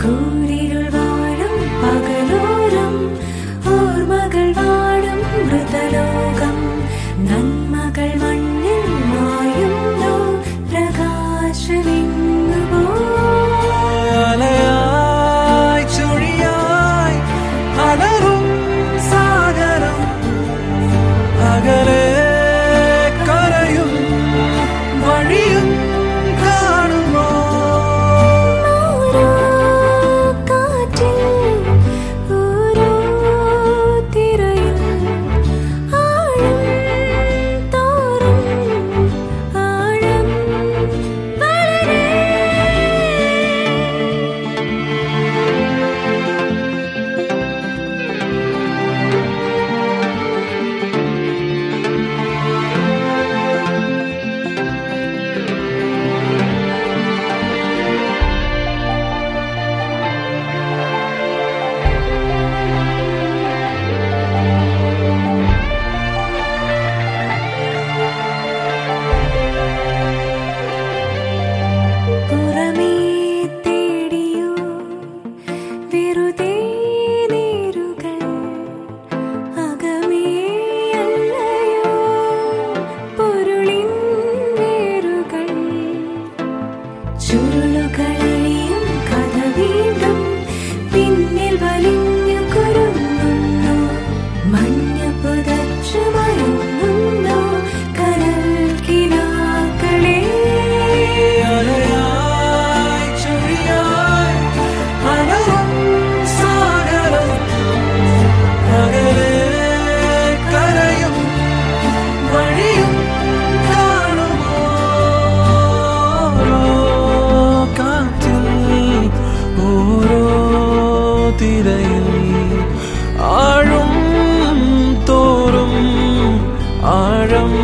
cool. Do. திரையில் ஆழும் தோறும் ஆழம்